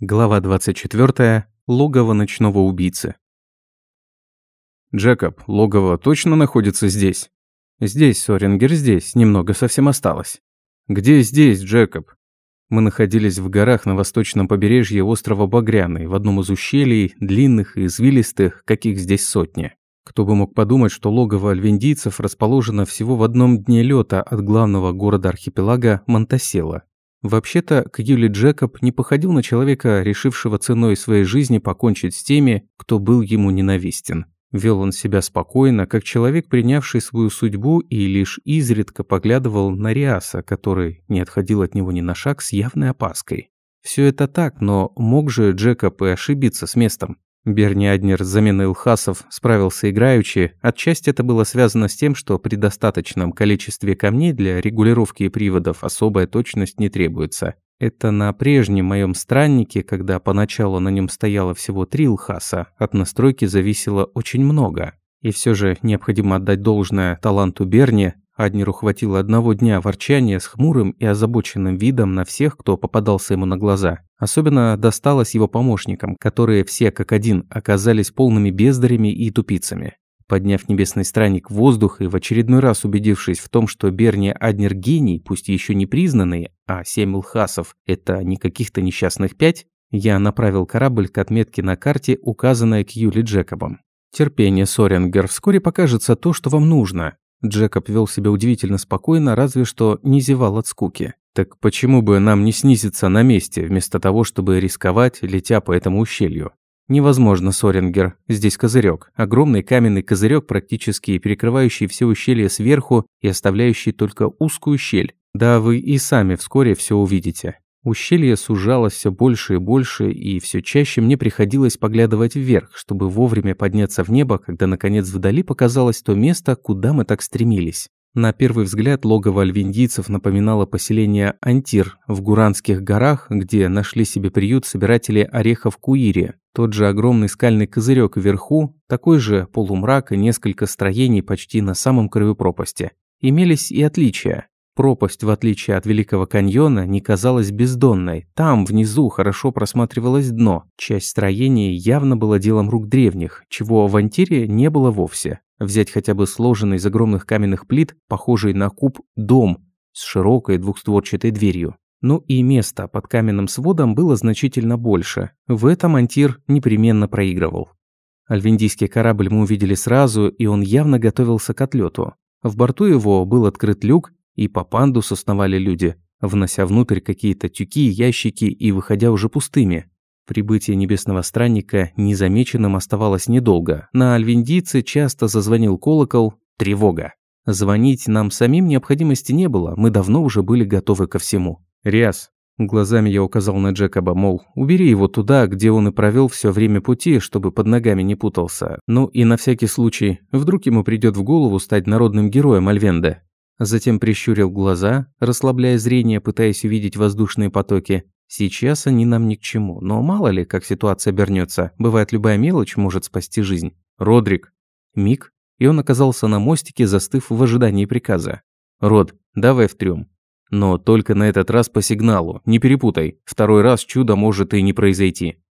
Глава 24. Логово ночного убийцы. «Джекоб, логово точно находится здесь?» «Здесь, Сорингер, здесь. Немного совсем осталось». «Где здесь, Джекоб?» Мы находились в горах на восточном побережье острова Багряный, в одном из ущелий, длинных и извилистых, каких здесь сотни. Кто бы мог подумать, что логово альвендийцев расположено всего в одном дне лета от главного города архипелага Монтасела. Вообще-то, Кьюли Джекоб не походил на человека, решившего ценой своей жизни покончить с теми, кто был ему ненавистен. Вел он себя спокойно, как человек, принявший свою судьбу и лишь изредка поглядывал на Риаса, который не отходил от него ни на шаг с явной опаской. Все это так, но мог же Джекоб и ошибиться с местом. Берни Аднер с заменой Илхасов справился играючи. Отчасти это было связано с тем, что при достаточном количестве камней для регулировки приводов особая точность не требуется. Это на прежнем моем страннике, когда поначалу на нем стояло всего три Илхаса, от настройки зависело очень много. И все же необходимо отдать должное таланту Берни, Аднеру хватило одного дня ворчания с хмурым и озабоченным видом на всех, кто попадался ему на глаза. Особенно досталось его помощникам, которые все как один оказались полными бездарями и тупицами. Подняв небесный странник в воздух и в очередной раз убедившись в том, что Берни Аднер гений, пусть еще не признанный, а семь лхасов – это не каких-то несчастных пять, я направил корабль к отметке на карте, указанной к Юли Джекобом. Терпение, Сорингер, вскоре покажется то, что вам нужно. Джекоб вел себя удивительно спокойно, разве что не зевал от скуки. Так почему бы нам не снизиться на месте, вместо того, чтобы рисковать, летя по этому ущелью? Невозможно, Сорингер. Здесь козырек. Огромный каменный козырек, практически перекрывающий все ущелье сверху и оставляющий только узкую щель. Да вы и сами вскоре все увидите. Ущелье сужалось все больше и больше, и все чаще мне приходилось поглядывать вверх, чтобы вовремя подняться в небо, когда наконец вдали показалось то место, куда мы так стремились. На первый взгляд логово альвиндийцев напоминало поселение Антир в Гуранских горах, где нашли себе приют собиратели орехов Куири. Тот же огромный скальный козырек вверху, такой же полумрак и несколько строений почти на самом краю пропасти. Имелись и отличия. Пропасть, в отличие от Великого каньона, не казалась бездонной. Там, внизу, хорошо просматривалось дно. Часть строения явно была делом рук древних, чего в Антире не было вовсе. Взять хотя бы сложенный из огромных каменных плит, похожий на куб, дом с широкой двухстворчатой дверью. Ну и места под каменным сводом было значительно больше. В этом Антир непременно проигрывал. Альвендийский корабль мы увидели сразу, и он явно готовился к отлету. В борту его был открыт люк, и по пандусу сновали люди, внося внутрь какие-то тюки, ящики и выходя уже пустыми. Прибытие небесного странника незамеченным оставалось недолго. На альвиндийце часто зазвонил колокол «Тревога». Звонить нам самим необходимости не было, мы давно уже были готовы ко всему. «Риас», глазами я указал на Джекоба, мол, убери его туда, где он и провел все время пути, чтобы под ногами не путался. Ну и на всякий случай, вдруг ему придет в голову стать народным героем Альвенда. Затем прищурил глаза, расслабляя зрение, пытаясь увидеть воздушные потоки. Сейчас они нам ни к чему, но мало ли, как ситуация обернется. Бывает, любая мелочь может спасти жизнь. Родрик. Миг, и он оказался на мостике, застыв в ожидании приказа. «Род, давай в трюм. Но только на этот раз по сигналу, не перепутай. Второй раз чудо может и не произойти».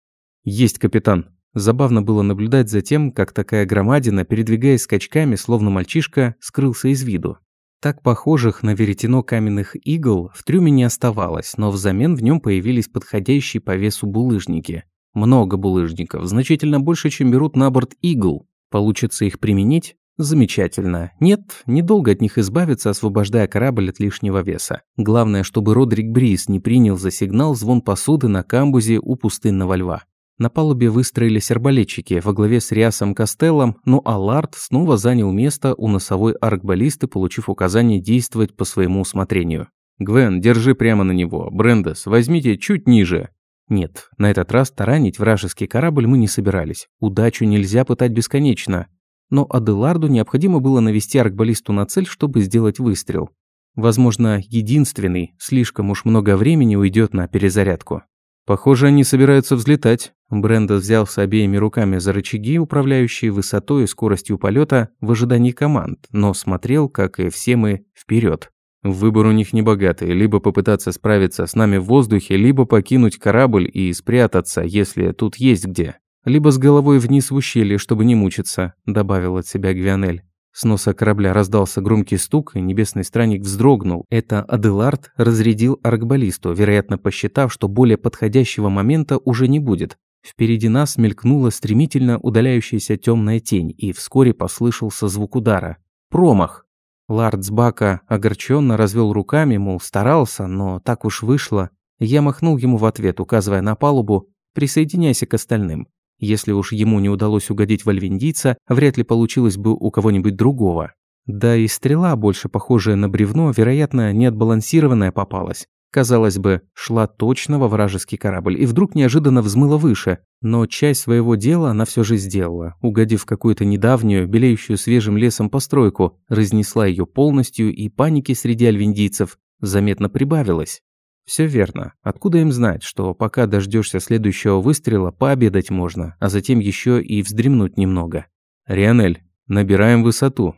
«Есть, капитан». Забавно было наблюдать за тем, как такая громадина, передвигаясь скачками, словно мальчишка, скрылся из виду. Так похожих на веретено каменных игл в трюме не оставалось, но взамен в нем появились подходящие по весу булыжники. Много булыжников, значительно больше, чем берут на борт игл. Получится их применить? Замечательно. Нет, недолго от них избавиться, освобождая корабль от лишнего веса. Главное, чтобы Родрик Брис не принял за сигнал звон посуды на камбузе у пустынного льва. На палубе выстроились арбалетчики во главе с Риасом Костеллом, но Аллард снова занял место у носовой аркбаллисты, получив указание действовать по своему усмотрению. «Гвен, держи прямо на него. Брендес, возьмите чуть ниже». Нет, на этот раз таранить вражеский корабль мы не собирались. Удачу нельзя пытать бесконечно. Но Аделарду необходимо было навести аркбаллисту на цель, чтобы сделать выстрел. Возможно, единственный, слишком уж много времени уйдет на перезарядку. Похоже, они собираются взлетать. Бренда взялся обеими руками за рычаги, управляющие высотой и скоростью полета в ожидании команд, но смотрел, как и все мы, вперед. Выбор у них небогатый, либо попытаться справиться с нами в воздухе, либо покинуть корабль и спрятаться, если тут есть где. Либо с головой вниз в ущелье, чтобы не мучиться», – добавил от себя Гвианель. С носа корабля раздался громкий стук, и небесный странник вздрогнул. Это Аделард разрядил аркбаллисту, вероятно, посчитав, что более подходящего момента уже не будет. Впереди нас мелькнула стремительно удаляющаяся темная тень, и вскоре послышался звук удара. Промах. Лардсбака огорченно развел руками, мол, старался, но так уж вышло. Я махнул ему в ответ, указывая на палубу «присоединяйся к остальным». Если уж ему не удалось угодить вальвендийца, вряд ли получилось бы у кого-нибудь другого. Да и стрела, больше похожая на бревно, вероятно, неотбалансированная попалась. Казалось бы, шла точно во вражеский корабль и вдруг неожиданно взмыла выше. Но часть своего дела она все же сделала, угодив в какую-то недавнюю, белеющую свежим лесом постройку, разнесла ее полностью, и паники среди альвиндийцев заметно прибавилось. Все верно. Откуда им знать, что пока дождешься следующего выстрела, пообедать можно, а затем еще и вздремнуть немного? Рионель, набираем высоту.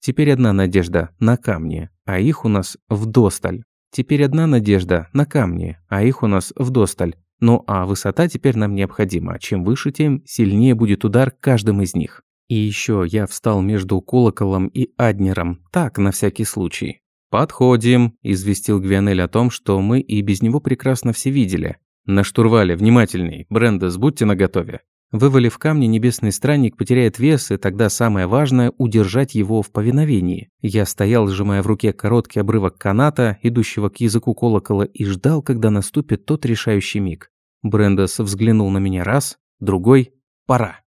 Теперь одна надежда – на камне, а их у нас вдосталь. Теперь одна надежда на камни, а их у нас вдосталь. Ну а высота теперь нам необходима. Чем выше, тем сильнее будет удар каждым из них. И еще я встал между колоколом и аднером, так, на всякий случай. «Подходим», – известил Гвианель о том, что мы и без него прекрасно все видели. «На штурвале, внимательней. Брендес, будьте наготове». Вывалив камни, небесный странник потеряет вес, и тогда самое важное – удержать его в повиновении. Я стоял, сжимая в руке короткий обрывок каната, идущего к языку колокола, и ждал, когда наступит тот решающий миг. Брендес взглянул на меня раз, другой – пора.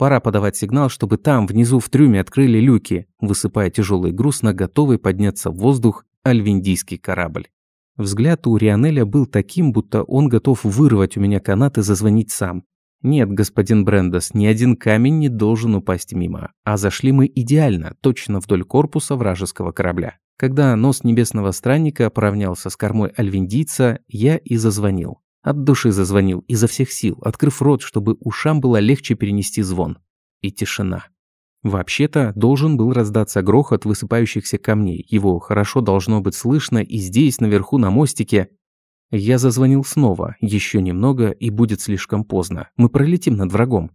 Пора подавать сигнал, чтобы там, внизу в трюме, открыли люки, высыпая тяжелый груз на готовый подняться в воздух альвиндийский корабль. Взгляд у Рионеля был таким, будто он готов вырвать у меня канат и зазвонить сам. Нет, господин Брендес, ни один камень не должен упасть мимо. А зашли мы идеально, точно вдоль корпуса вражеского корабля. Когда нос небесного странника поравнялся с кормой альвиндийца, я и зазвонил. От души зазвонил, изо всех сил, открыв рот, чтобы ушам было легче перенести звон. И тишина. Вообще-то, должен был раздаться грохот высыпающихся камней. Его хорошо должно быть слышно и здесь, наверху на мостике, я зазвонил снова, еще немного, и будет слишком поздно. Мы пролетим над врагом.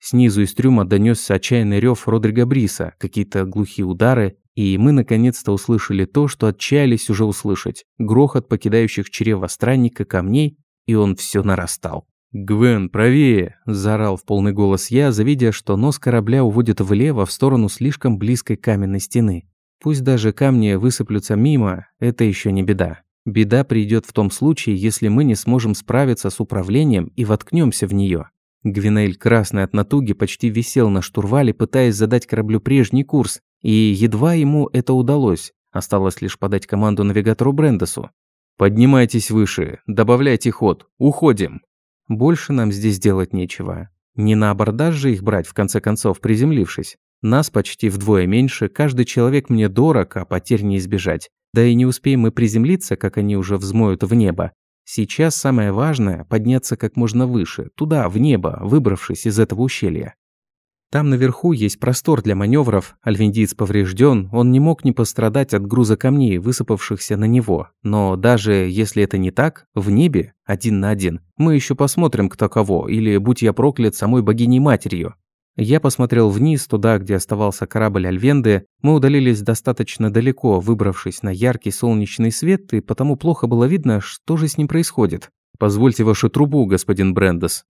Снизу из трюма донесся отчаянный рев Родрига Бриса, какие-то глухие удары, и мы наконец-то услышали то, что отчаялись уже услышать. Грохот покидающих чрево странника камней, и он все нарастал. «Гвен, правее!» – заорал в полный голос я, завидя, что нос корабля уводит влево в сторону слишком близкой каменной стены. Пусть даже камни высыплются мимо, это еще не беда. Беда придет в том случае, если мы не сможем справиться с управлением и воткнемся в нее. Гвинель, красный от натуги, почти висел на штурвале, пытаясь задать кораблю прежний курс, и едва ему это удалось. Осталось лишь подать команду навигатору Брендесу. «Поднимайтесь выше, добавляйте ход, уходим!» Больше нам здесь делать нечего. Не на абордаж же их брать, в конце концов, приземлившись. Нас почти вдвое меньше, каждый человек мне дорог, а потерь не избежать. Да и не успеем мы приземлиться, как они уже взмоют в небо. Сейчас самое важное – подняться как можно выше, туда, в небо, выбравшись из этого ущелья. Там наверху есть простор для маневров, альвиндиец поврежден, он не мог не пострадать от груза камней, высыпавшихся на него. Но даже если это не так, в небе, один на один, мы еще посмотрим, кто кого, или, будь я проклят, самой богиней-матерью. Я посмотрел вниз, туда, где оставался корабль Альвенды. Мы удалились достаточно далеко, выбравшись на яркий солнечный свет, и потому плохо было видно, что же с ним происходит. «Позвольте вашу трубу, господин Брендес».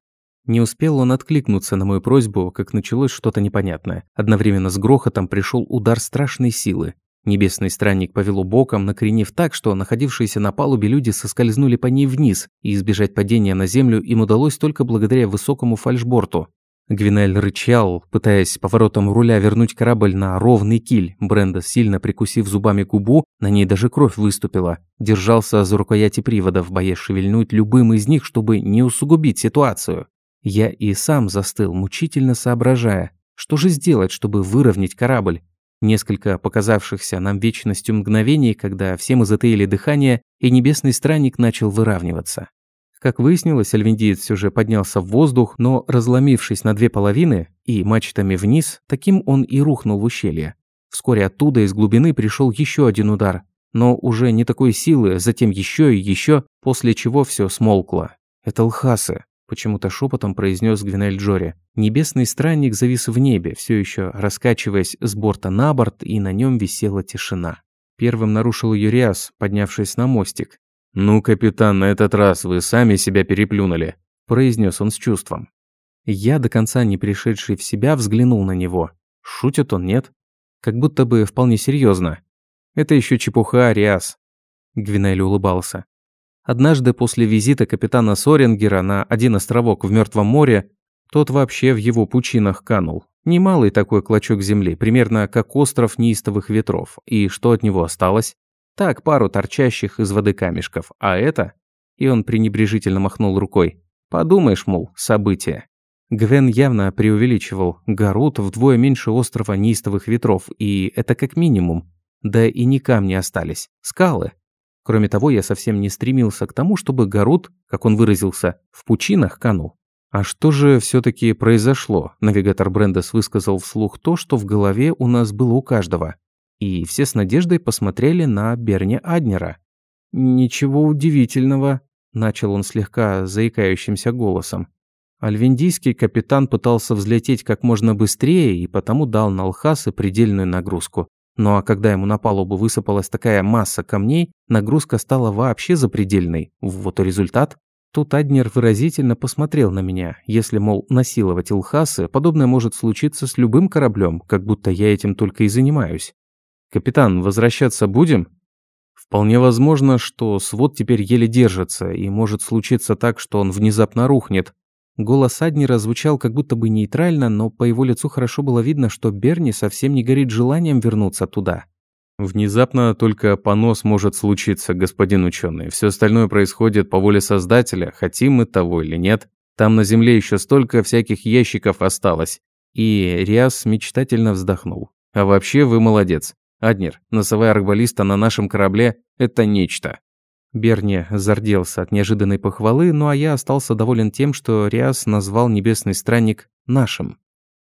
Не успел он откликнуться на мою просьбу, как началось что-то непонятное. Одновременно с грохотом пришел удар страшной силы. Небесный странник повело боком, накренив так, что находившиеся на палубе люди соскользнули по ней вниз, и избежать падения на землю им удалось только благодаря высокому фальшборту. Гвинель рычал, пытаясь поворотом руля вернуть корабль на ровный киль. Бренда, сильно прикусив зубами губу, на ней даже кровь выступила. Держался за рукояти приводов, боясь шевельнуть любым из них, чтобы не усугубить ситуацию. Я и сам застыл, мучительно соображая, что же сделать, чтобы выровнять корабль. Несколько показавшихся нам вечностью мгновений, когда все мы затаили дыхание, и небесный странник начал выравниваться. Как выяснилось, альвиндиец все же поднялся в воздух, но разломившись на две половины и мачтами вниз, таким он и рухнул в ущелье. Вскоре оттуда из глубины пришел еще один удар. но уже не такой силы, затем еще и еще, после чего все смолкло. «Это лхасы», – почему-то шепотом произнес Гвинель Джори. Небесный странник завис в небе, все еще раскачиваясь с борта на борт, и на нем висела тишина. Первым нарушил Юриас, поднявшись на мостик. «Ну, капитан, на этот раз вы сами себя переплюнули», – произнес он с чувством. Я, до конца не пришедший в себя, взглянул на него. Шутит он, нет? Как будто бы вполне серьезно. Это еще чепуха, Риас. Гвинель улыбался. Однажды после визита капитана Сорингера на один островок в Мертвом море, тот вообще в его пучинах канул. Немалый такой клочок земли, примерно как остров неистовых ветров. И что от него осталось? Так, пару торчащих из воды камешков. А это? И он пренебрежительно махнул рукой. Подумаешь, мол, событие. Гвен явно преувеличивал. Гарут вдвое меньше острова неистовых ветров, и это как минимум. Да и не камни остались, скалы. Кроме того, я совсем не стремился к тому, чтобы Гарут, как он выразился, в пучинах канул. А что же все таки произошло? Навигатор Брендес высказал вслух то, что в голове у нас было у каждого. И все с надеждой посмотрели на Берни Аднера. «Ничего удивительного», – начал он слегка заикающимся голосом. Альвендийский капитан пытался взлететь как можно быстрее и потому дал на Алхасы предельную нагрузку. Ну а когда ему на палубу высыпалась такая масса камней, нагрузка стала вообще запредельной. Вот и результат. Тут Аднер выразительно посмотрел на меня. Если, мол, насиловать Илхасы, подобное может случиться с любым кораблем, как будто я этим только и занимаюсь. «Капитан, возвращаться будем?» Вполне возможно, что свод теперь еле держится, и может случиться так, что он внезапно рухнет, Голос Аднера звучал как будто бы нейтрально, но по его лицу хорошо было видно, что Берни совсем не горит желанием вернуться туда. Внезапно только понос может случиться, господин ученый. Все остальное происходит по воле Создателя, хотим мы того или нет. Там на Земле еще столько всяких ящиков осталось. И Риас мечтательно вздохнул. А вообще вы молодец. Аднер, носовая арбалиста на нашем корабле – это нечто. Берни зарделся от неожиданной похвалы, ну а я остался доволен тем, что Риас назвал небесный странник нашим.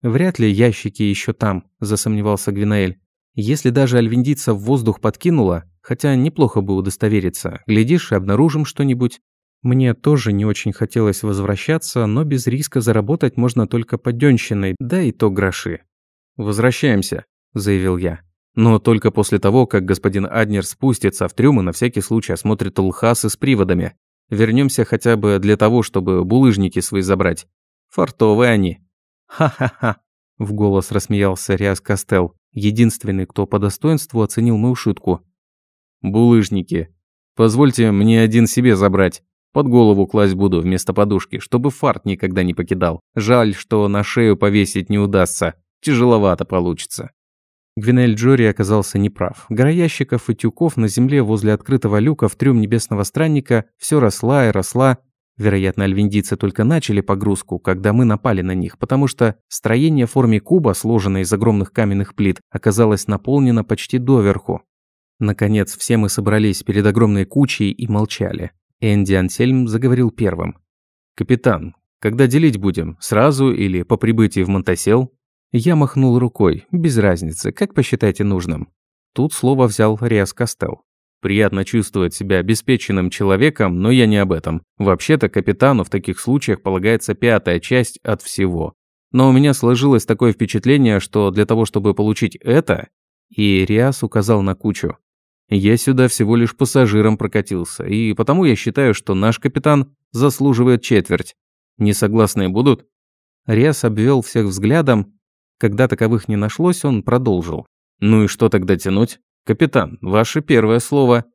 «Вряд ли ящики еще там», – засомневался Гвинаэль. «Если даже альвиндица в воздух подкинула, хотя неплохо бы удостовериться, глядишь и обнаружим что-нибудь». Мне тоже не очень хотелось возвращаться, но без риска заработать можно только поддёнщиной, да и то гроши. «Возвращаемся», – заявил я. Но только после того, как господин Аднер спустится в трюм и на всякий случай осмотрит лхасы с приводами. Вернемся хотя бы для того, чтобы булыжники свои забрать. Фартовые они. Ха-ха-ха. В голос рассмеялся Риас Костел, единственный, кто по достоинству оценил мою шутку. «Булыжники. Позвольте мне один себе забрать. Под голову класть буду вместо подушки, чтобы фарт никогда не покидал. Жаль, что на шею повесить не удастся. Тяжеловато получится». Гвинель Джори оказался неправ. Гора ящиков и тюков на земле возле открытого люка в трюм небесного странника все росла и росла. Вероятно, альвиндийцы только начали погрузку, когда мы напали на них, потому что строение в форме куба, сложенное из огромных каменных плит, оказалось наполнено почти доверху. Наконец, все мы собрались перед огромной кучей и молчали. Энди Ансельм заговорил первым. «Капитан, когда делить будем? Сразу или по прибытии в Монтасел?» Я махнул рукой, без разницы, как посчитаете нужным. Тут слово взял Риас Костел. Приятно чувствовать себя обеспеченным человеком, но я не об этом. Вообще-то капитану в таких случаях полагается пятая часть от всего. Но у меня сложилось такое впечатление, что для того, чтобы получить это, и Риас указал на кучу, я сюда всего лишь пассажиром прокатился, и потому я считаю, что наш капитан заслуживает четверть. Несогласные будут? Риас обвел всех взглядом, когда таковых не нашлось, он продолжил. «Ну и что тогда тянуть? Капитан, ваше первое слово».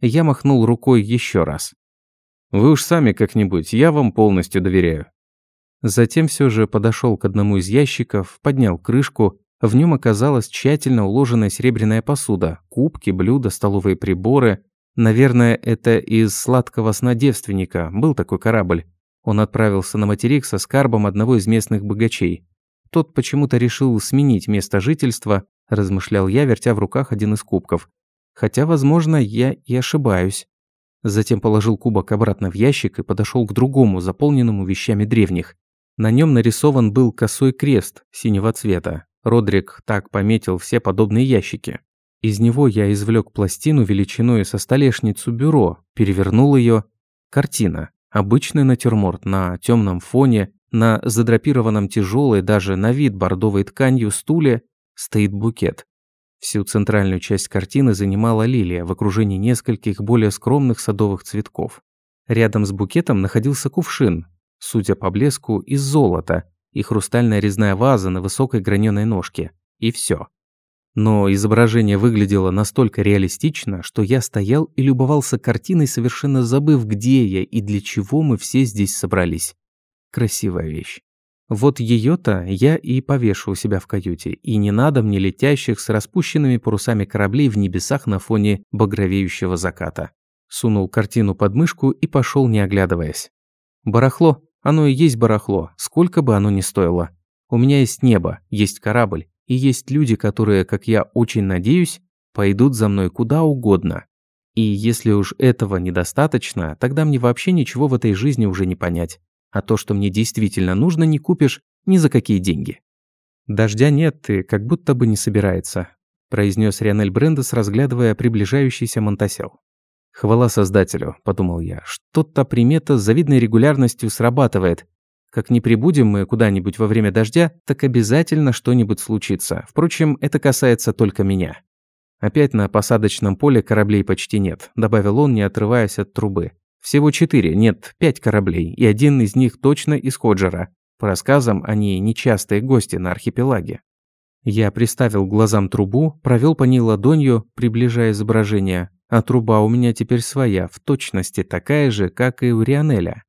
Я махнул рукой еще раз. «Вы уж сами как-нибудь, я вам полностью доверяю». Затем все же подошел к одному из ящиков, поднял крышку. В нем оказалась тщательно уложенная серебряная посуда, кубки, блюда, столовые приборы. Наверное, это из сладкого сна девственника, был такой корабль. Он отправился на материк со скарбом одного из местных богачей. Тот почему-то решил сменить место жительства, размышлял я, вертя в руках один из кубков. Хотя, возможно, я и ошибаюсь. Затем положил кубок обратно в ящик и подошел к другому, заполненному вещами древних. На нем нарисован был косой крест синего цвета. Родрик так пометил все подобные ящики. Из него я извлек пластину величиной со столешницу бюро, перевернул ее. Картина. Обычный натюрморт на темном фоне, на задрапированном тяжелой даже на вид бордовой тканью стуле стоит букет. Всю центральную часть картины занимала лилия в окружении нескольких более скромных садовых цветков. Рядом с букетом находился кувшин, судя по блеску, из золота, и хрустальная резная ваза на высокой граненой ножке. И все. Но изображение выглядело настолько реалистично, что я стоял и любовался картиной, совершенно забыв, где я и для чего мы все здесь собрались. Красивая вещь. Вот ее-то я и повешу у себя в каюте, и не надо мне летящих с распущенными парусами кораблей в небесах на фоне багровеющего заката. Сунул картину под мышку и пошел, не оглядываясь. Барахло, оно и есть барахло, сколько бы оно ни стоило. У меня есть небо, есть корабль, и есть люди, которые, как я очень надеюсь, пойдут за мной куда угодно. И если уж этого недостаточно, тогда мне вообще ничего в этой жизни уже не понять. А то, что мне действительно нужно, не купишь ни за какие деньги. «Дождя нет и как будто бы не собирается», произнес Рионель Брендес, разглядывая приближающийся Монтасел. «Хвала Создателю», – подумал я, – «что-то примета с завидной регулярностью срабатывает. Как не прибудем мы куда-нибудь во время дождя, так обязательно что-нибудь случится. Впрочем, это касается только меня». «Опять на посадочном поле кораблей почти нет», – добавил он, не отрываясь от трубы. Всего четыре, нет, пять кораблей, и один из них точно из Ходжера. По рассказам, они нечастые гости на архипелаге. Я приставил глазам трубу, провел по ней ладонью, приближая изображение, а труба у меня теперь своя, в точности такая же, как и у Рионеля.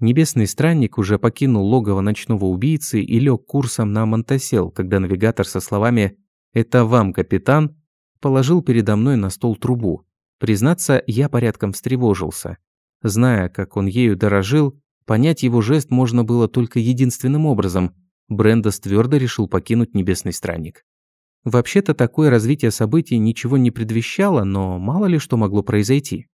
Небесный странник уже покинул логово ночного убийцы и лег курсом на Монтасел, когда навигатор со словами «Это вам, капитан», положил передо мной на стол трубу. Признаться, я порядком встревожился. Зная, как он ею дорожил, понять его жест можно было только единственным образом. Брендос твердо решил покинуть Небесный Странник. Вообще-то такое развитие событий ничего не предвещало, но мало ли что могло произойти.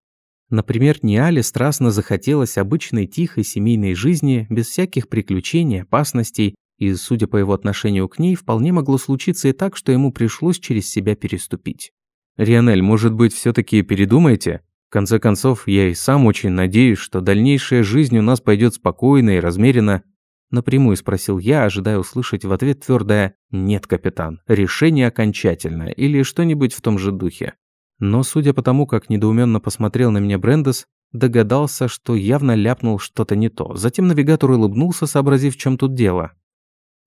Например, Ниале страстно захотелось обычной тихой семейной жизни, без всяких приключений, опасностей, и, судя по его отношению к ней, вполне могло случиться и так, что ему пришлось через себя переступить. Рионель, может быть, все-таки передумаете? В конце концов, я и сам очень надеюсь, что дальнейшая жизнь у нас пойдет спокойно и размеренно. Напрямую спросил я, ожидая услышать в ответ твердое «Нет, капитан, решение окончательное» или что-нибудь в том же духе. Но, судя по тому, как недоуменно посмотрел на меня Брендес, догадался, что явно ляпнул что-то не то. Затем навигатор улыбнулся, сообразив, в чем тут дело.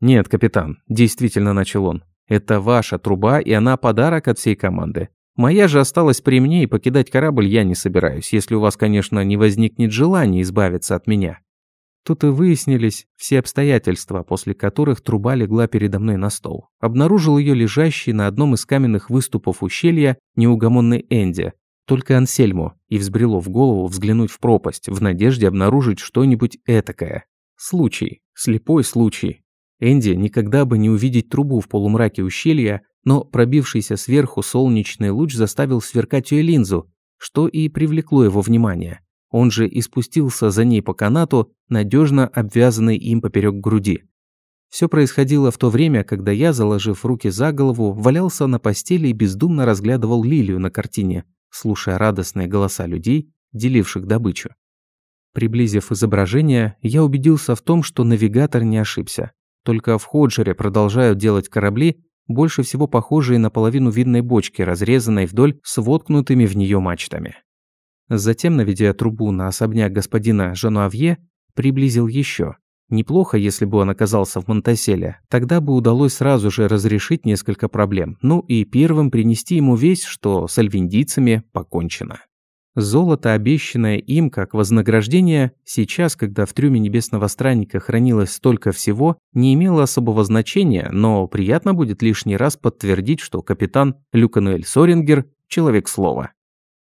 «Нет, капитан», – действительно начал он. «Это ваша труба, и она подарок от всей команды. Моя же осталась при мне, и покидать корабль я не собираюсь, если у вас, конечно, не возникнет желания избавиться от меня. Тут и выяснились все обстоятельства, после которых труба легла передо мной на стол. Обнаружил ее лежащей на одном из каменных выступов ущелья неугомонный Энди, только Ансельму, и взбрело в голову взглянуть в пропасть, в надежде обнаружить что-нибудь этакое. Случай, слепой случай. Энди никогда бы не увидеть трубу в полумраке ущелья, но пробившийся сверху солнечный луч заставил сверкать ее линзу, что и привлекло его внимание. Он же и спустился за ней по канату, надежно обвязанный им поперек груди. Все происходило в то время, когда я, заложив руки за голову, валялся на постели и бездумно разглядывал лилию на картине, слушая радостные голоса людей, деливших добычу. Приблизив изображение, я убедился в том, что навигатор не ошибся. Только в Ходжере продолжают делать корабли, больше всего похожие на половину видной бочки, разрезанной вдоль с воткнутыми в нее мачтами. Затем, наведя трубу на особняк господина Жануавье, приблизил еще. Неплохо, если бы он оказался в Монтаселе, тогда бы удалось сразу же разрешить несколько проблем, ну и первым принести ему весть, что с альвиндийцами покончено. Золото, обещанное им как вознаграждение, сейчас, когда в трюме Небесного Странника хранилось столько всего, не имело особого значения, но приятно будет лишний раз подтвердить, что капитан Люкануэль Сорингер – человек слова.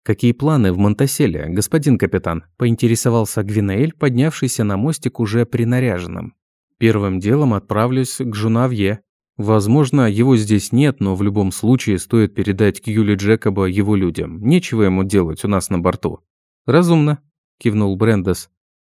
«Какие планы в Монтаселе, господин капитан?» – поинтересовался Гвинеэль, поднявшийся на мостик уже принаряженным. «Первым делом отправлюсь к Жунавье», Возможно, его здесь нет, но в любом случае стоит передать Кьюли Джекоба его людям. Нечего ему делать у нас на борту. Разумно, кивнул Брендес.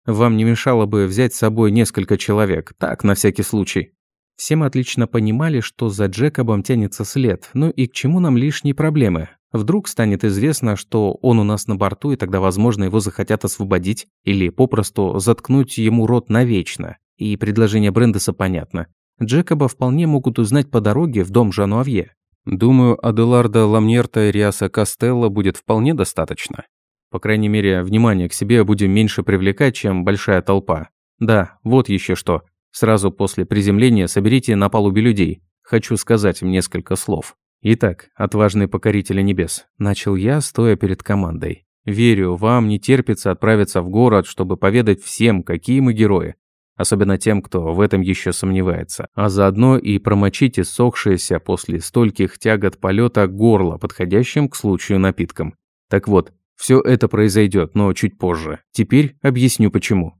Вам не мешало бы взять с собой несколько человек, так, на всякий случай. Все мы отлично понимали, что за Джекобом тянется след, ну и к чему нам лишние проблемы. Вдруг станет известно, что он у нас на борту, и тогда, возможно, его захотят освободить или попросту заткнуть ему рот навечно. И предложение Брендеса понятно. Джекоба вполне могут узнать по дороге в дом Жануавье. Думаю, Аделарда Ламнерта и Риаса Костелло будет вполне достаточно. По крайней мере, внимание к себе будем меньше привлекать, чем большая толпа. Да, вот еще что. Сразу после приземления соберите на палубе людей. Хочу сказать им несколько слов. Итак, отважные покорители небес, начал я, стоя перед командой. Верю, вам не терпится отправиться в город, чтобы поведать всем, какие мы герои. Особенно тем, кто в этом еще сомневается. А заодно и промочить иссохшееся после стольких тягот полета горло подходящим к случаю напитком. Так вот, все это произойдет, но чуть позже. Теперь объясню почему.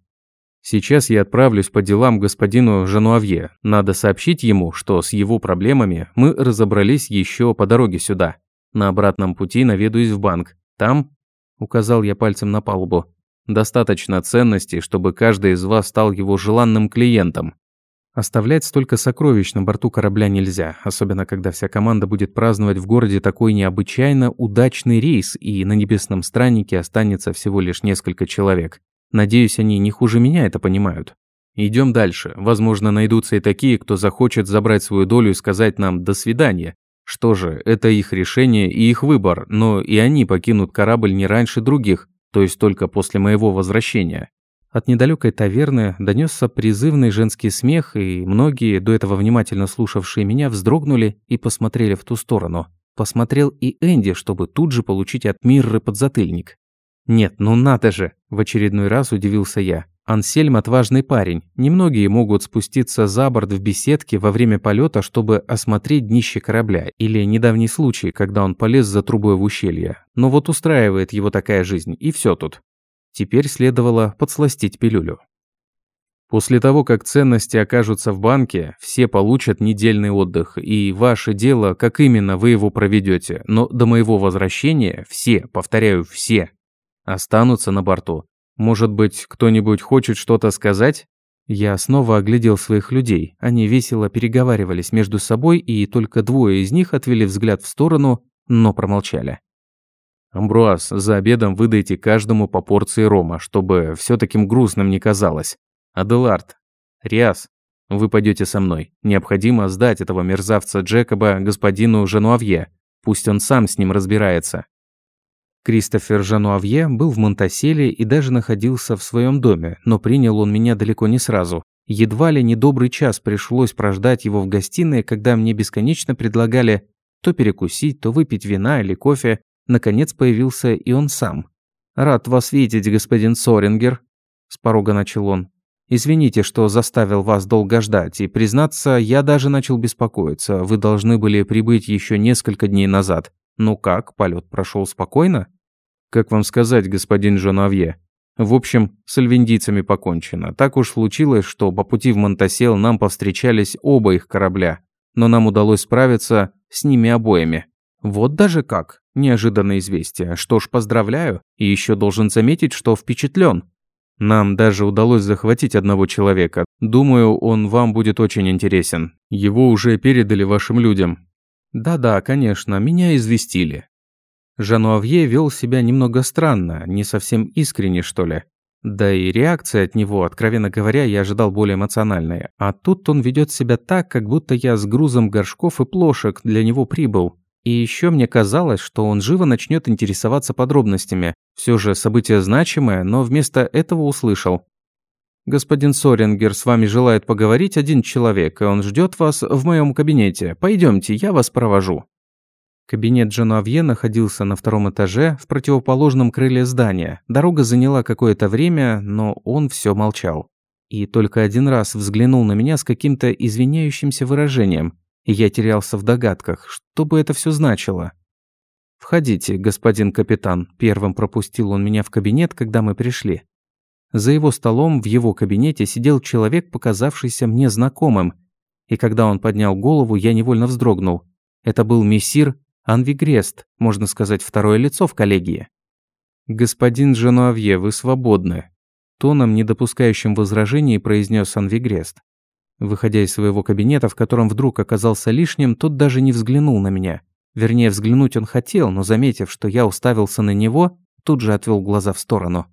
Сейчас я отправлюсь по делам господину Жануавье. Надо сообщить ему, что с его проблемами мы разобрались еще по дороге сюда. На обратном пути наведаюсь в банк. Там, указал я пальцем на палубу, достаточно ценностей, чтобы каждый из вас стал его желанным клиентом. Оставлять столько сокровищ на борту корабля нельзя, особенно когда вся команда будет праздновать в городе такой необычайно удачный рейс, и на небесном страннике останется всего лишь несколько человек. Надеюсь, они не хуже меня это понимают. Идем дальше. Возможно, найдутся и такие, кто захочет забрать свою долю и сказать нам «до свидания». Что же, это их решение и их выбор, но и они покинут корабль не раньше других, то есть только после моего возвращения. От недалекой таверны донесся призывный женский смех, и многие, до этого внимательно слушавшие меня, вздрогнули и посмотрели в ту сторону. Посмотрел и Энди, чтобы тут же получить от Мирры подзатыльник. «Нет, ну надо же!» – в очередной раз удивился я. Ансельм – отважный парень. Немногие могут спуститься за борт в беседке во время полета, чтобы осмотреть днище корабля, или недавний случай, когда он полез за трубой в ущелье. Но вот устраивает его такая жизнь, и все тут. Теперь следовало подсластить пилюлю. После того, как ценности окажутся в банке, все получат недельный отдых, и ваше дело, как именно вы его проведете. Но до моего возвращения все, повторяю, все, останутся на борту. Может быть, кто-нибудь хочет что-то сказать? Я снова оглядел своих людей. Они весело переговаривались между собой, и только двое из них отвели взгляд в сторону, но промолчали. «Амбруаз, за обедом выдайте каждому по порции рома, чтобы все таким грустным не казалось. Аделард, Риас, вы пойдете со мной. Необходимо сдать этого мерзавца Джекоба господину Жануавье. Пусть он сам с ним разбирается. Кристофер Жануавье был в Монтаселе и даже находился в своем доме, но принял он меня далеко не сразу. Едва ли не добрый час пришлось прождать его в гостиной, когда мне бесконечно предлагали то перекусить, то выпить вина или кофе. Наконец появился и он сам. «Рад вас видеть, господин Сорингер», – с порога начал он. «Извините, что заставил вас долго ждать, и, признаться, я даже начал беспокоиться. Вы должны были прибыть еще несколько дней назад. Ну как, полет прошел спокойно? Как вам сказать, господин Жанавье? В общем, с альвендийцами покончено. Так уж случилось, что по пути в Монтасел нам повстречались оба их корабля, но нам удалось справиться с ними обоими. Вот даже как. Неожиданное известие. Что ж, поздравляю. И еще должен заметить, что впечатлен. Нам даже удалось захватить одного человека. Думаю, он вам будет очень интересен. Его уже передали вашим людям. Да-да, конечно, меня известили. Жануавье вел себя немного странно, не совсем искренне, что ли. Да и реакция от него, откровенно говоря, я ожидал более эмоциональной. А тут он ведет себя так, как будто я с грузом горшков и плошек для него прибыл. И еще мне казалось, что он живо начнет интересоваться подробностями. Все же событие значимое, но вместо этого услышал. «Господин Сорингер, с вами желает поговорить один человек, и он ждет вас в моем кабинете. Пойдемте, я вас провожу». Кабинет Жануавье находился на втором этаже в противоположном крыле здания. Дорога заняла какое-то время, но он все молчал. И только один раз взглянул на меня с каким-то извиняющимся выражением. И я терялся в догадках, что бы это все значило. «Входите, господин капитан», – первым пропустил он меня в кабинет, когда мы пришли. За его столом в его кабинете сидел человек, показавшийся мне знакомым, и когда он поднял голову, я невольно вздрогнул. Это был мессир Анвигрест, можно сказать, второе лицо в коллегии. «Господин Жануавье, вы свободны», – тоном, не допускающим возражений, произнес Анвигрест. Выходя из своего кабинета, в котором вдруг оказался лишним, тот даже не взглянул на меня. Вернее, взглянуть он хотел, но заметив, что я уставился на него, тут же отвел глаза в сторону.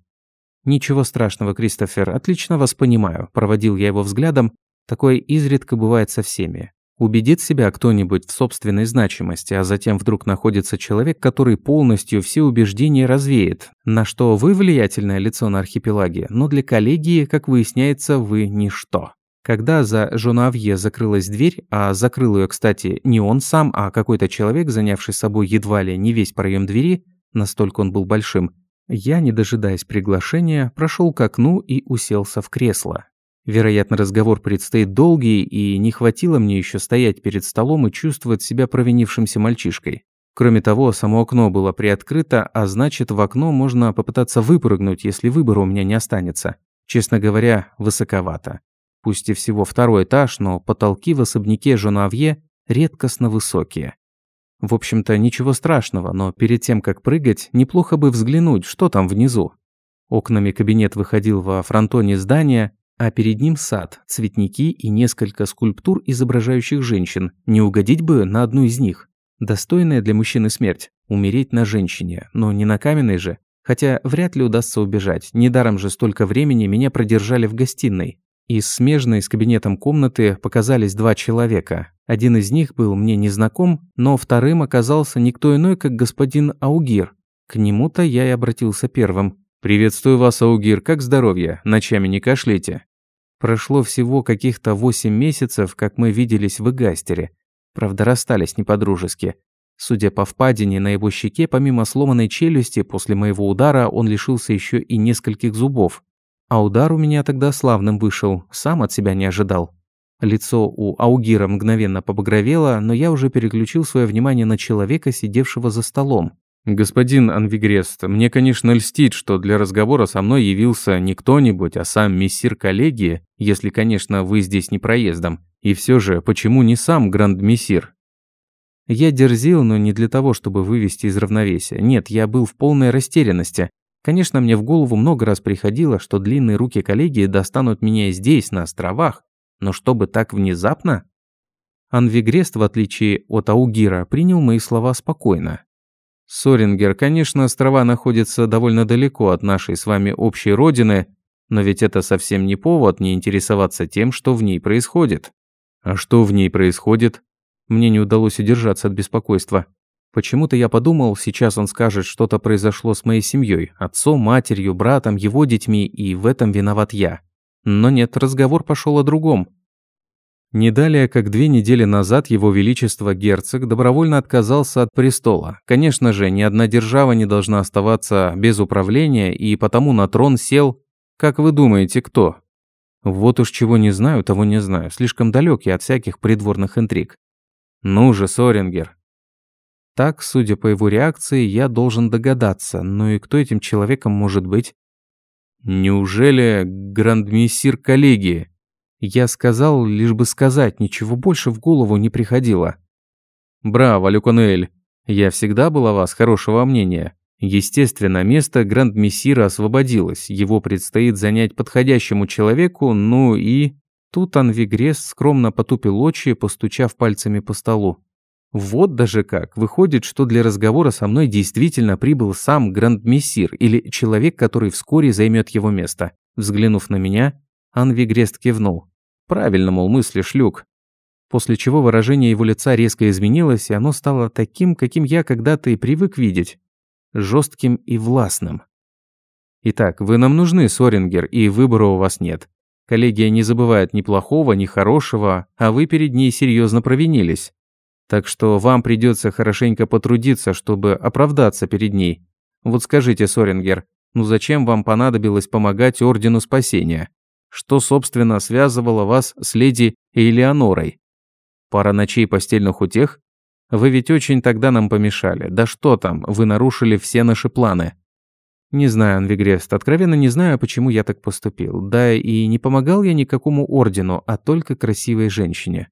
«Ничего страшного, Кристофер, отлично вас понимаю», – проводил я его взглядом. Такое изредка бывает со всеми. Убедит себя кто-нибудь в собственной значимости, а затем вдруг находится человек, который полностью все убеждения развеет, на что вы влиятельное лицо на архипелаге, но для коллегии, как выясняется, вы ничто. Когда за Жонавье закрылась дверь, а закрыл ее, кстати, не он сам, а какой-то человек, занявший собой едва ли не весь проем двери, настолько он был большим, я, не дожидаясь приглашения, прошел к окну и уселся в кресло. Вероятно, разговор предстоит долгий, и не хватило мне еще стоять перед столом и чувствовать себя провинившимся мальчишкой. Кроме того, само окно было приоткрыто, а значит, в окно можно попытаться выпрыгнуть, если выбора у меня не останется. Честно говоря, высоковато. Пусть и всего второй этаж, но потолки в особняке Жонавье редкостно высокие. В общем-то, ничего страшного, но перед тем, как прыгать, неплохо бы взглянуть, что там внизу. Окнами кабинет выходил во фронтоне здания, а перед ним сад, цветники и несколько скульптур, изображающих женщин. Не угодить бы на одну из них. Достойная для мужчины смерть – умереть на женщине, но не на каменной же. Хотя вряд ли удастся убежать, недаром же столько времени меня продержали в гостиной. Из смежной с кабинетом комнаты показались два человека. Один из них был мне незнаком, но вторым оказался никто иной, как господин Аугир. К нему-то я и обратился первым. «Приветствую вас, Аугир, как здоровье? Ночами не кашляйте?» Прошло всего каких-то восемь месяцев, как мы виделись в Игастере. Правда, расстались не по-дружески. Судя по впадине на его щеке, помимо сломанной челюсти, после моего удара он лишился еще и нескольких зубов. А удар у меня тогда славным вышел, сам от себя не ожидал. Лицо у Аугира мгновенно побагровело, но я уже переключил свое внимание на человека, сидевшего за столом. «Господин Анвигрест, мне, конечно, льстит, что для разговора со мной явился не кто-нибудь, а сам мессир коллегии, если, конечно, вы здесь не проездом. И все же, почему не сам гранд-мессир?» Я дерзил, но не для того, чтобы вывести из равновесия. Нет, я был в полной растерянности. Конечно, мне в голову много раз приходило, что длинные руки коллегии достанут меня здесь, на островах. Но чтобы так внезапно? Анвигрест, в отличие от Аугира, принял мои слова спокойно. Сорингер, конечно, острова находятся довольно далеко от нашей с вами общей родины, но ведь это совсем не повод не интересоваться тем, что в ней происходит. А что в ней происходит? Мне не удалось удержаться от беспокойства. Почему-то я подумал, сейчас он скажет, что-то произошло с моей семьей, отцом, матерью, братом, его детьми, и в этом виноват я. Но нет, разговор пошел о другом. Не далее, как две недели назад его величество герцог добровольно отказался от престола. Конечно же, ни одна держава не должна оставаться без управления, и потому на трон сел, как вы думаете, кто? Вот уж чего не знаю, того не знаю. Слишком далек я от всяких придворных интриг. Ну же, Сорингер. Так, судя по его реакции, я должен догадаться, ну и кто этим человеком может быть? Неужели грандмиссир коллегии? Я сказал, лишь бы сказать, ничего больше в голову не приходило. «Браво, Люкануэль! Я всегда был о вас хорошего мнения. Естественно, место Гранд-Мессира освободилось, его предстоит занять подходящему человеку, ну и...» Тут Анвигрес скромно потупил очи, постучав пальцами по столу. Вот даже как. Выходит, что для разговора со мной действительно прибыл сам Гранд-Мессир или человек, который вскоре займет его место. Взглянув на меня, Анвигрест кивнул. «Правильно, мол, мыслишь, Люк». После чего выражение его лица резко изменилось, и оно стало таким, каким я когда-то и привык видеть. жестким и властным. «Итак, вы нам нужны, Сорингер, и выбора у вас нет. Коллегия не забывает ни плохого, ни хорошего, а вы перед ней серьезно провинились. Так что вам придется хорошенько потрудиться, чтобы оправдаться перед ней. Вот скажите, Сорингер, ну зачем вам понадобилось помогать Ордену Спасения? Что, собственно, связывало вас с леди Элеонорой? Пара ночей постельных утех? Вы ведь очень тогда нам помешали. Да что там, вы нарушили все наши планы. Не знаю, Анвигрест, откровенно не знаю, почему я так поступил. Да и не помогал я никакому ордену, а только красивой женщине.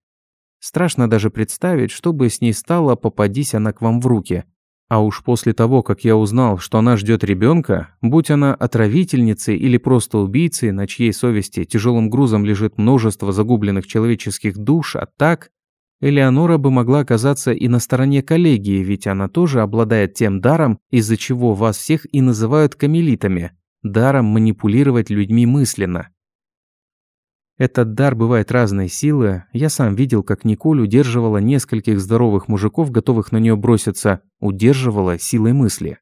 Страшно даже представить, что бы с ней стало, попадись она к вам в руки. А уж после того, как я узнал, что она ждет ребенка, будь она отравительницей или просто убийцей, на чьей совести тяжелым грузом лежит множество загубленных человеческих душ, а так, Элеонора бы могла оказаться и на стороне коллегии, ведь она тоже обладает тем даром, из-за чего вас всех и называют камелитами, даром манипулировать людьми мысленно. Этот дар бывает разной силы. Я сам видел, как Николь удерживала нескольких здоровых мужиков, готовых на нее броситься, удерживала силой мысли.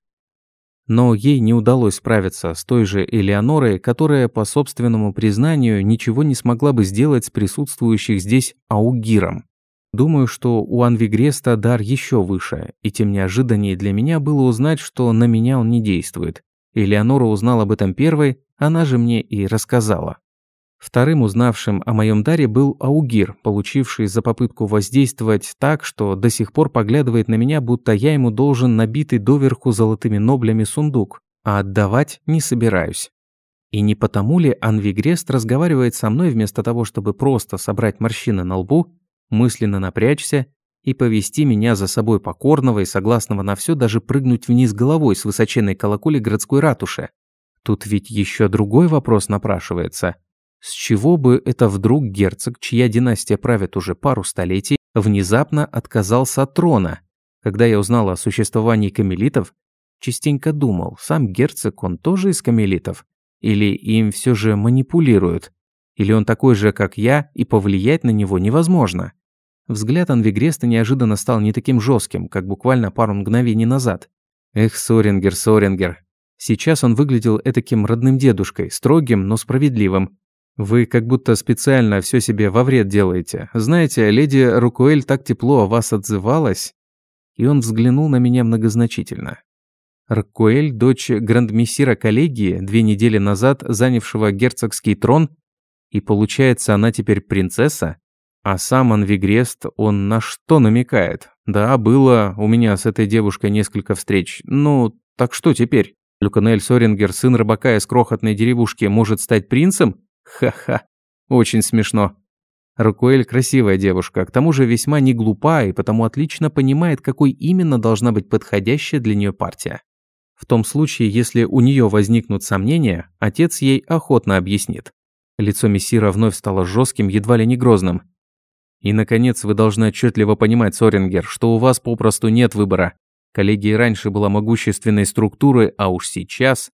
Но ей не удалось справиться с той же Элеонорой, которая, по собственному признанию, ничего не смогла бы сделать с присутствующих здесь аугиром. Думаю, что у Анвигреста дар еще выше, и тем неожиданнее для меня было узнать, что на меня он не действует. Элеонора узнала об этом первой, она же мне и рассказала. Вторым узнавшим о моем даре был Аугир, получивший за попытку воздействовать так, что до сих пор поглядывает на меня, будто я ему должен набитый доверху золотыми ноблями сундук, а отдавать не собираюсь. И не потому ли Анвигрест разговаривает со мной вместо того, чтобы просто собрать морщины на лбу, мысленно напрячься и повести меня за собой покорного и согласного на все даже прыгнуть вниз головой с высоченной колоколи городской ратуши? Тут ведь еще другой вопрос напрашивается. С чего бы это вдруг герцог, чья династия правит уже пару столетий, внезапно отказался от трона? Когда я узнал о существовании камелитов, частенько думал, сам герцог, он тоже из камелитов? Или им все же манипулируют? Или он такой же, как я, и повлиять на него невозможно? Взгляд Анвигреста неожиданно стал не таким жестким, как буквально пару мгновений назад. Эх, Сорингер, Сорингер. Сейчас он выглядел этаким родным дедушкой, строгим, но справедливым. Вы как будто специально все себе во вред делаете. Знаете, леди Рукуэль так тепло о вас отзывалась. И он взглянул на меня многозначительно. Рукуэль, дочь грандмессира коллегии, две недели назад занявшего герцогский трон, и получается, она теперь принцесса? А сам Анвигрест, он на что намекает? Да, было у меня с этой девушкой несколько встреч. Ну, так что теперь? Люканель Сорингер, сын рыбака из крохотной деревушки, может стать принцем? Ха-ха, очень смешно. Рукуэль красивая девушка, к тому же весьма не глупа и потому отлично понимает, какой именно должна быть подходящая для нее партия. В том случае, если у нее возникнут сомнения, отец ей охотно объяснит. Лицо мессира вновь стало жестким, едва ли не грозным. И, наконец, вы должны отчетливо понимать, Сорингер, что у вас попросту нет выбора. Коллегия раньше была могущественной структурой, а уж сейчас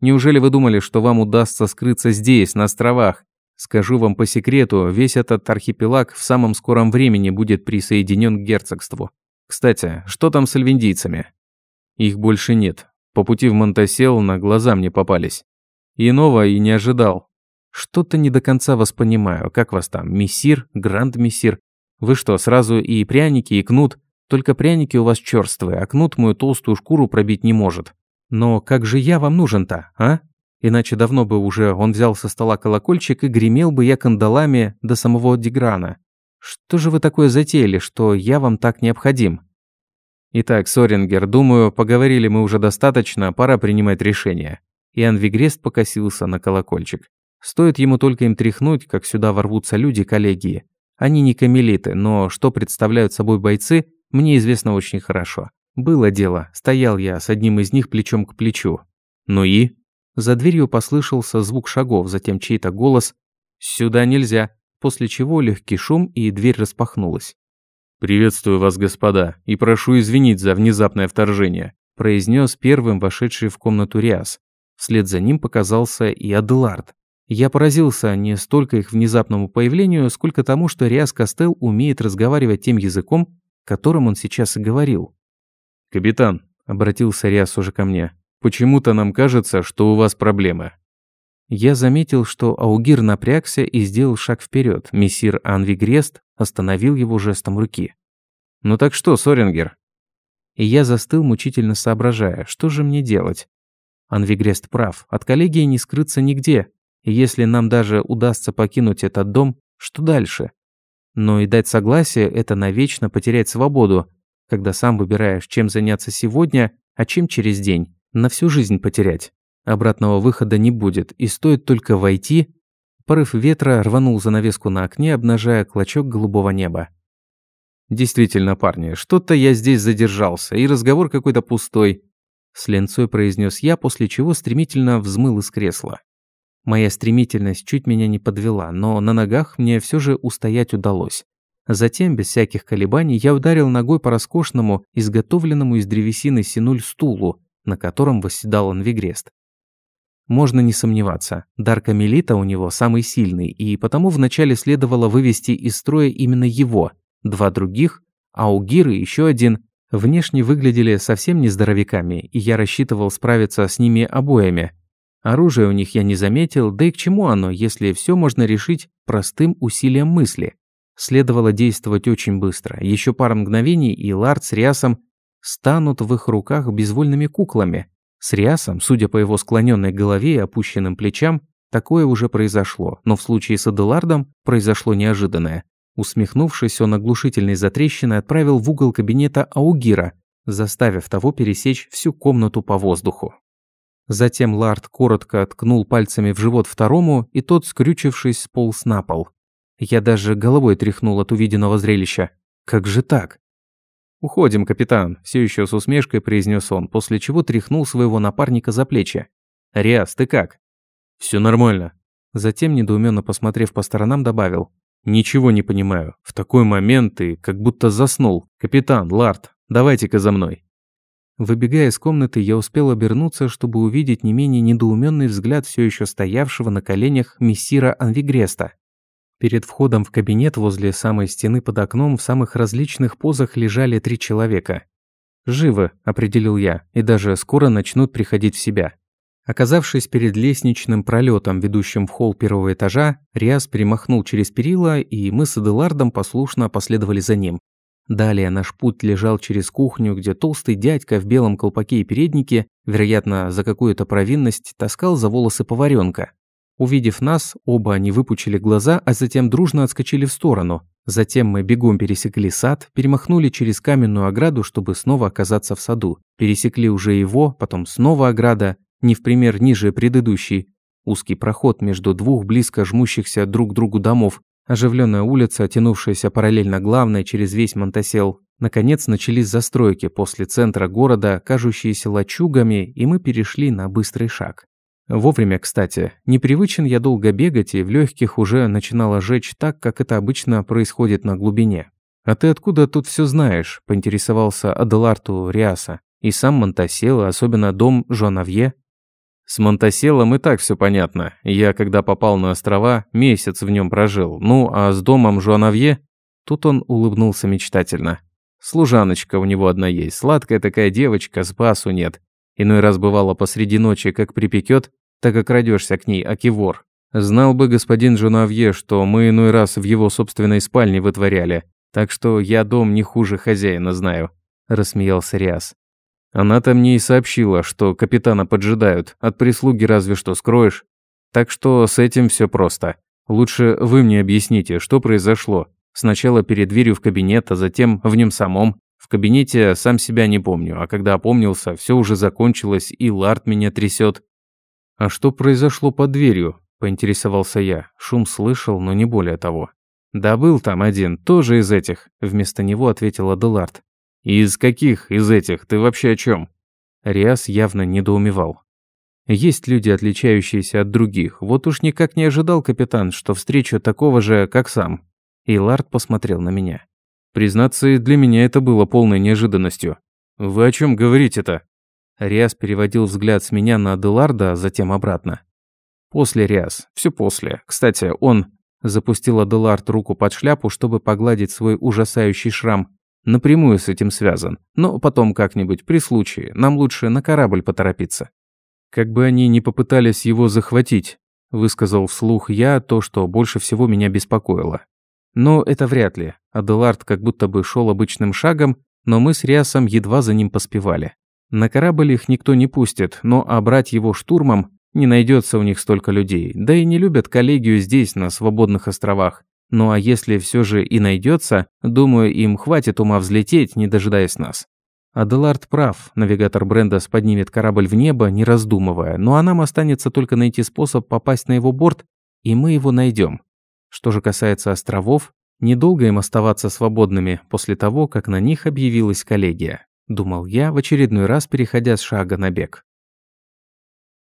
Неужели вы думали, что вам удастся скрыться здесь, на островах? Скажу вам по секрету, весь этот архипелаг в самом скором времени будет присоединен к герцогству. Кстати, что там с альвендийцами? Их больше нет. По пути в Монтасел на глаза мне попались. Иного и не ожидал. Что-то не до конца вас понимаю. Как вас там? Мессир? Гранд-мессир? Вы что, сразу и пряники, и кнут? Только пряники у вас черствые, а кнут мою толстую шкуру пробить не может. Но как же я вам нужен-то, а? Иначе давно бы уже он взял со стола колокольчик и гремел бы я кандалами до самого Деграна. Что же вы такое затеяли, что я вам так необходим? Итак, Сорингер, думаю, поговорили мы уже достаточно, пора принимать решение. Иоанн Вигрест покосился на колокольчик. Стоит ему только им тряхнуть, как сюда ворвутся люди коллегии. Они не камелиты, но что представляют собой бойцы, мне известно очень хорошо. Было дело, стоял я с одним из них плечом к плечу. Ну и? За дверью послышался звук шагов, затем чей-то голос «Сюда нельзя», после чего легкий шум и дверь распахнулась. «Приветствую вас, господа, и прошу извинить за внезапное вторжение», произнес первым вошедший в комнату Риас. Вслед за ним показался и Аделард. Я поразился не столько их внезапному появлению, сколько тому, что Риас Костел умеет разговаривать тем языком, которым он сейчас и говорил. «Капитан», — обратился Риас уже ко мне, — «почему-то нам кажется, что у вас проблемы». Я заметил, что Аугир напрягся и сделал шаг вперед. Мессир Анвигрест остановил его жестом руки. «Ну так что, Сорингер?» И я застыл, мучительно соображая, что же мне делать. Анвигрест прав, от коллегии не скрыться нигде. И если нам даже удастся покинуть этот дом, что дальше? Но и дать согласие – это навечно потерять свободу, когда сам выбираешь, чем заняться сегодня, а чем через день, на всю жизнь потерять. Обратного выхода не будет, и стоит только войти... Порыв ветра рванул занавеску на окне, обнажая клочок голубого неба. «Действительно, парни, что-то я здесь задержался, и разговор какой-то пустой», с ленцой произнес я, после чего стремительно взмыл из кресла. Моя стремительность чуть меня не подвела, но на ногах мне все же устоять удалось. Затем, без всяких колебаний, я ударил ногой по роскошному, изготовленному из древесины синуль стулу, на котором восседал Анвигрест. Можно не сомневаться, дар Камелита у него самый сильный, и потому вначале следовало вывести из строя именно его. Два других, а у Гиры еще один, внешне выглядели совсем не здоровяками, и я рассчитывал справиться с ними обоими. Оружия у них я не заметил, да и к чему оно, если все можно решить простым усилием мысли. Следовало действовать очень быстро. Еще пара мгновений, и Лард с Риасом станут в их руках безвольными куклами. С Риасом, судя по его склоненной голове и опущенным плечам, такое уже произошло, но в случае с Аделардом произошло неожиданное. Усмехнувшись, он оглушительной затрещиной отправил в угол кабинета Аугира, заставив того пересечь всю комнату по воздуху. Затем Лард коротко ткнул пальцами в живот второму, и тот, скрючившись, сполз на пол. Я даже головой тряхнул от увиденного зрелища. Как же так? «Уходим, капитан», – все еще с усмешкой произнес он, после чего тряхнул своего напарника за плечи. «Риас, ты как?» Все нормально». Затем, недоуменно посмотрев по сторонам, добавил. «Ничего не понимаю. В такой момент ты как будто заснул. Капитан, Ларт, давайте-ка за мной». Выбегая из комнаты, я успел обернуться, чтобы увидеть не менее недоуменный взгляд все еще стоявшего на коленях мессира Анвигреста. Перед входом в кабинет возле самой стены под окном в самых различных позах лежали три человека. «Живы», – определил я, – «и даже скоро начнут приходить в себя». Оказавшись перед лестничным пролетом, ведущим в холл первого этажа, Риас перемахнул через перила, и мы с Аделардом послушно последовали за ним. Далее наш путь лежал через кухню, где толстый дядька в белом колпаке и переднике, вероятно, за какую-то провинность, таскал за волосы поваренка. Увидев нас, оба они выпучили глаза, а затем дружно отскочили в сторону. Затем мы бегом пересекли сад, перемахнули через каменную ограду, чтобы снова оказаться в саду. Пересекли уже его, потом снова ограда, не в пример ниже предыдущей. Узкий проход между двух близко жмущихся друг к другу домов, оживленная улица, тянувшаяся параллельно главной через весь Монтасел. Наконец начались застройки после центра города, кажущиеся лачугами, и мы перешли на быстрый шаг. Вовремя, кстати. Непривычен я долго бегать, и в легких уже начинало жечь так, как это обычно происходит на глубине. «А ты откуда тут все знаешь?» – поинтересовался Аделарту Риаса. «И сам Монтасел, особенно дом Жонавье?» «С Монтаселом и так все понятно. Я, когда попал на острова, месяц в нем прожил. Ну, а с домом Жонавье...» Тут он улыбнулся мечтательно. «Служаночка у него одна есть, сладкая такая девочка, спасу нет. Иной раз бывало посреди ночи, как припекет, так как крадешься к ней, аки вор. Знал бы господин Жунавье, что мы иной раз в его собственной спальне вытворяли, так что я дом не хуже хозяина знаю», – рассмеялся Риас. «Она-то мне и сообщила, что капитана поджидают, от прислуги разве что скроешь. Так что с этим все просто. Лучше вы мне объясните, что произошло. Сначала перед дверью в кабинет, а затем в нем самом. В кабинете сам себя не помню, а когда опомнился, все уже закончилось, и Ларт меня трясет. «А что произошло под дверью?» – поинтересовался я. Шум слышал, но не более того. «Да был там один, тоже из этих», – вместо него ответил Аделард. «Из каких из этих? Ты вообще о чем? Риас явно недоумевал. Есть люди, отличающиеся от других. Вот уж никак не ожидал капитан, что встречу такого же, как сам. И Лард посмотрел на меня. Признаться, для меня это было полной неожиданностью. «Вы о чем говорите-то?» Риас переводил взгляд с меня на Аделарда, а затем обратно. «После, Риас, все после. Кстати, он...» Запустил Аделард руку под шляпу, чтобы погладить свой ужасающий шрам. Напрямую с этим связан. Но потом как-нибудь, при случае, нам лучше на корабль поторопиться. Как бы они ни попытались его захватить, высказал вслух я то, что больше всего меня беспокоило. Но это вряд ли. Аделард как будто бы шел обычным шагом, но мы с Риасом едва за ним поспевали. На корабль их никто не пустит, но а брать его штурмом не найдется у них столько людей, да и не любят коллегию здесь, на свободных островах. Ну а если все же и найдется, думаю, им хватит ума взлететь, не дожидаясь нас. Аделард прав, навигатор Брендас поднимет корабль в небо, не раздумывая, ну а нам останется только найти способ попасть на его борт, и мы его найдем. Что же касается островов, Недолго им оставаться свободными после того, как на них объявилась коллегия, думал я, в очередной раз переходя с шага на бег.